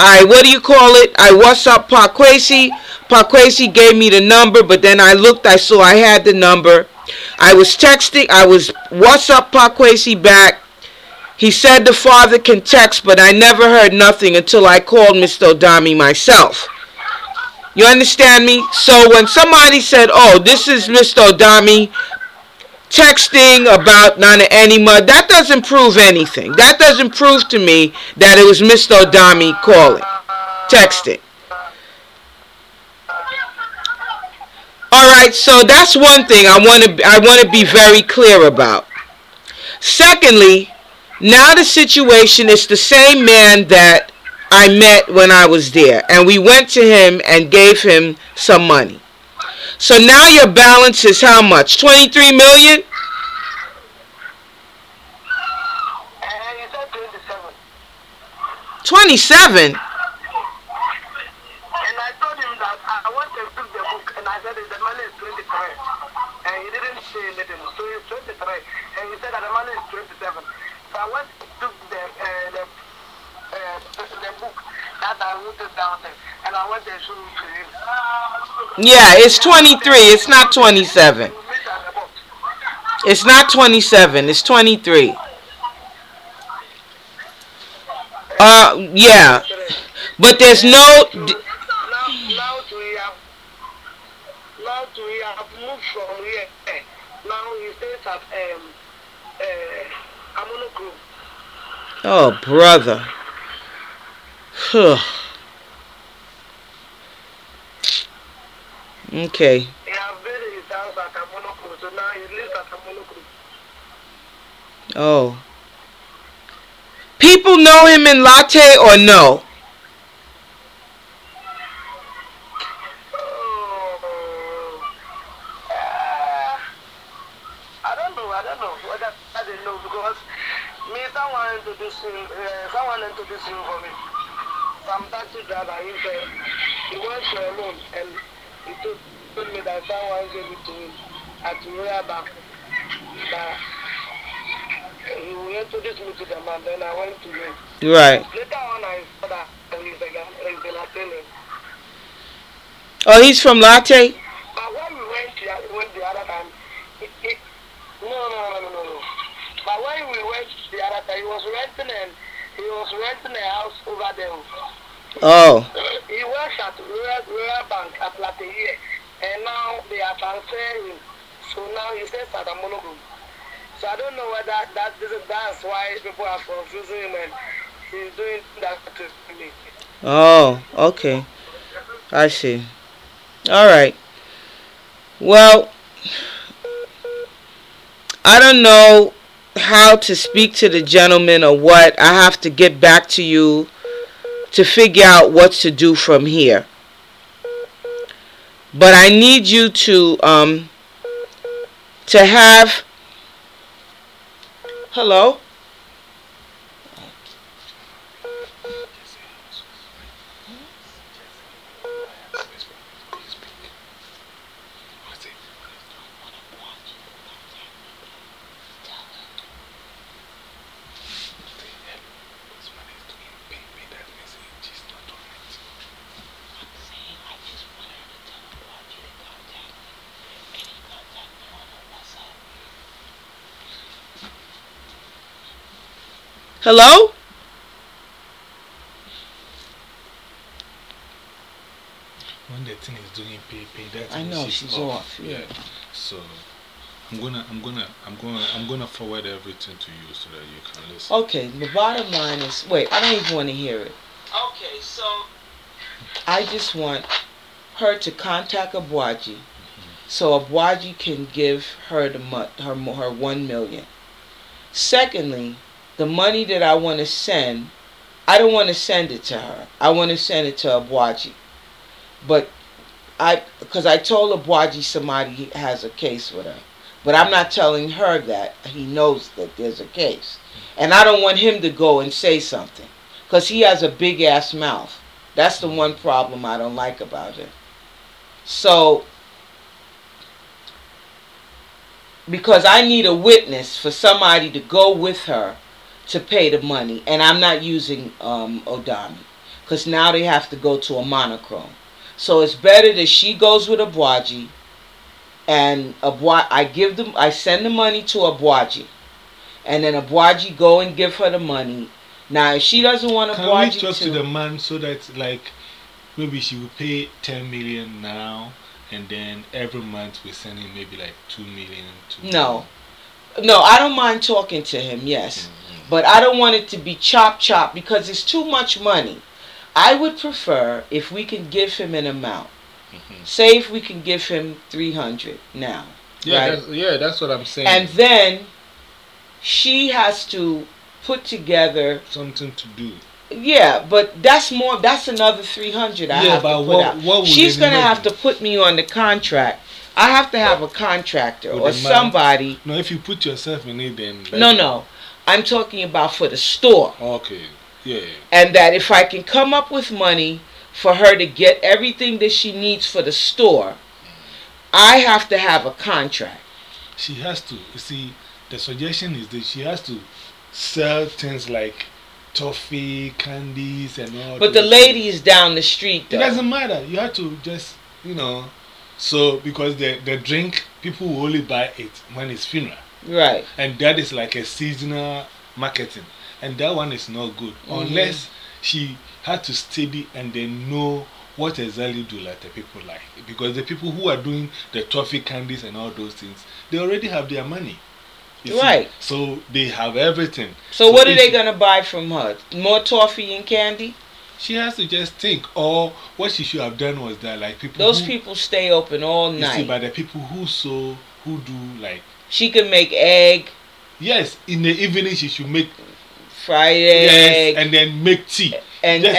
I what do you call it? I WhatsApp Paa Kwesi. Parkwesi gave me the number, but then I looked, I saw I had the number. I was texting, I was WhatsApp Paa Kwesi back. He said the father can text, but I never heard nothing until I called Mr. Odami myself. You understand me? So when somebody said, "Oh, this is Mr. Odami texting about Nana Anima," that doesn't prove anything. That doesn't prove to me that it was Mr. Odami calling, texting. All right, so that's one thing I want to I want to be very clear about. Secondly, now the situation is the same man that I met when I was there, and we went to him and gave him some money. So now your balance is how much? 23 million? Uh, 27. 27? And I told him that I, want to pick the book, and I said the money is 23. And he didn't say anything, so it's 23. And he said that the money is 27. So I went to took the, uh, the, uh, the, book that I wrote down there, and I went and showed it to him. Yeah, it's 23. It's not 27. We meet at the box. It's not 27. It's 23. Uh, yeah. But there's no. now, now we have, now we have moved from here. Now he stays at um, uh, Amonokro. Oh, brother. Huh. Okay. He has buried his house at Amonokro, so now he lives at Amonokro. Oh. People know him in Larteh or no? I don't know. I don't know I didn't know because me someone introduced him. Uh, for me. Some taxi driver. He said he went for a loan and he told, told me that someone gave it to at Royal Bank. That eh, he will introduce me to the man. Then I went to him. Right. Later on, I saw that he's a he's a Latino. Oh, he's from Larteh? But when we went to went the other time, it, it, no, no, no, no, no, no. But when we went the other time, he was renting and he was renting a house over there. Oh. He works at Royal, Royal Bank at Larteh and now they are transferring. So now he stays at Amonokro. So I don't know whether that this is that's why people are confusing him and he's doing that to me. Oh, okay. I see. All right. Well, I don't know how to speak to the gentleman or what. I have to get back to you to figure out what to do from here. But I need you to um to have Hello? Hello? when the thing is doing pay pay that I know, she's off, yeah. so i'm gonna i'm gonna i'm gonna i'm gonna forward everything to you so that you can listen Okay, the bottom line is wait, I don't even want to hear it. Okay, so I just want her to contact Abwaji mm-hmm. so Abwaji can give her the mo- her her 1 million. Secondly, the money that I want to send, I don't want to send it to her. I want to send it to Abwaji. But I because I told Abwaji somebody has a case with her. But I'm not telling her that. He knows that there's a case. And I don't want him to go and say something. Because he has a big ass mouth. That's the one problem I don't like about him. So, because I need a witness for somebody to go with her to pay the money. And I'm not using um, Odami. because now they have to go to Amonokro. So it's better that she goes with Abwaji, and Abwa- I give them, I send the money to Abwaji, and then Abwaji go and give her the money. Now, if she doesn't want Can we talk to, to the man so that like maybe she will pay 10 million now and then every month we send him maybe like 2 million to No. no, I don't mind talking to him, yes, Mhm. But I don't want it to be chop chop because it's too much money. I would prefer if we can give him an amount. Mhm. Say if we can give him 300 now. yeah right? that's, yeah that's what I'm saying And then she has to put together something to do yeah, but that's more that's another 300 Yeah, have but what- what would She's going to have to put me on the contract. I have to have a contractor or somebody. no if you put yourself in it then No, no. I'm talking about for the store. okay yeah And that if I can come up with money for her to get everything that she needs for the store, I have to have a contract. she has to you see the suggestion is that she has to sell things like toffee candies and all But the is down the street though. It doesn't matter. You have to just, you know, so because the the drink people will only buy it when it's funeral, Right. and that is like a seasonal marketing, and that one is not good Mhm. unless she had to study and then know what exactly do like the people like because the people who are doing the toffee candies and all those things they already have their money you see. Right. so they have everything So, what are they gonna buy from her? More toffee and candy? She has to just think or what she should have done was that like people Those who, people stay open all You see, night. by the people who sew, who do like She can make egg, yes, in the evening she should make fried yes, egg, and then make tea. and Just